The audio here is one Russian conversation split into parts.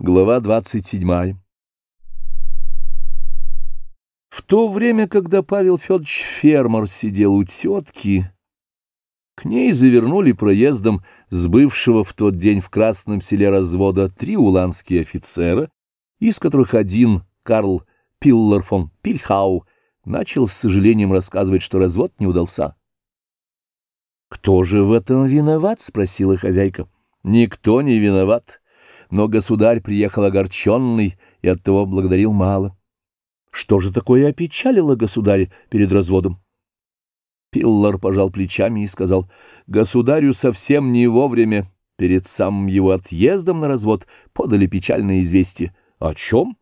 Глава 27 В то время, когда Павел Федорович Фермер сидел у тетки, к ней завернули проездом с бывшего в тот день в Красном селе развода три уланские офицера, из которых один, Карл Пиллер фон Пильхау, начал с сожалением рассказывать, что развод не удался. «Кто же в этом виноват?» — спросила хозяйка. «Никто не виноват» но государь приехал огорченный и оттого благодарил мало. Что же такое опечалило государя перед разводом? Пиллар пожал плечами и сказал, «Государю совсем не вовремя, перед самым его отъездом на развод, подали печальное известие. О чем?»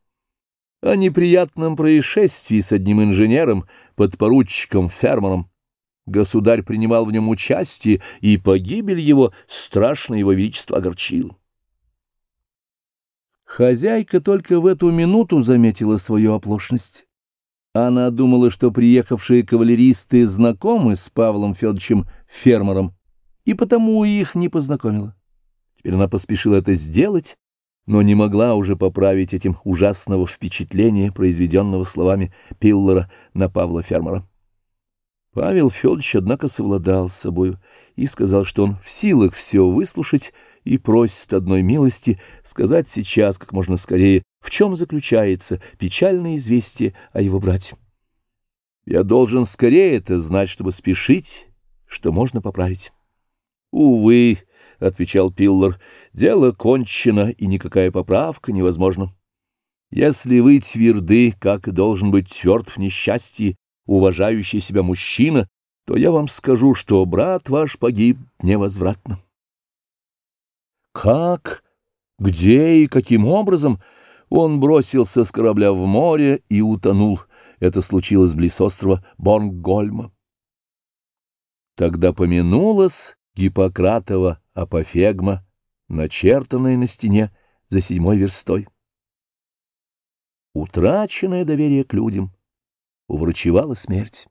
«О неприятном происшествии с одним инженером, подпоручиком Ферманом. Государь принимал в нем участие, и погибель его страшно его величество огорчил. Хозяйка только в эту минуту заметила свою оплошность. Она думала, что приехавшие кавалеристы знакомы с Павлом Федоровичем фермером, и потому их не познакомила. Теперь она поспешила это сделать, но не могла уже поправить этим ужасного впечатления, произведенного словами Пиллера на Павла фермера. Павел Федорович, однако, совладал с собою и сказал, что он в силах все выслушать и просит одной милости сказать сейчас, как можно скорее, в чем заключается печальное известие о его брате. Я должен скорее это знать, чтобы спешить, что можно поправить. «Увы», — отвечал Пиллар, — «дело кончено, и никакая поправка невозможна. Если вы тверды, как должен быть тверд в несчастье, уважающий себя мужчина, то я вам скажу, что брат ваш погиб невозвратно». Как? Где и каким образом? Он бросился с корабля в море и утонул. Это случилось близ острова Борнгольма. Тогда помянулась Гиппократова апофегма, начертанная на стене за седьмой верстой. Утраченное доверие к людям уврачевала смерть.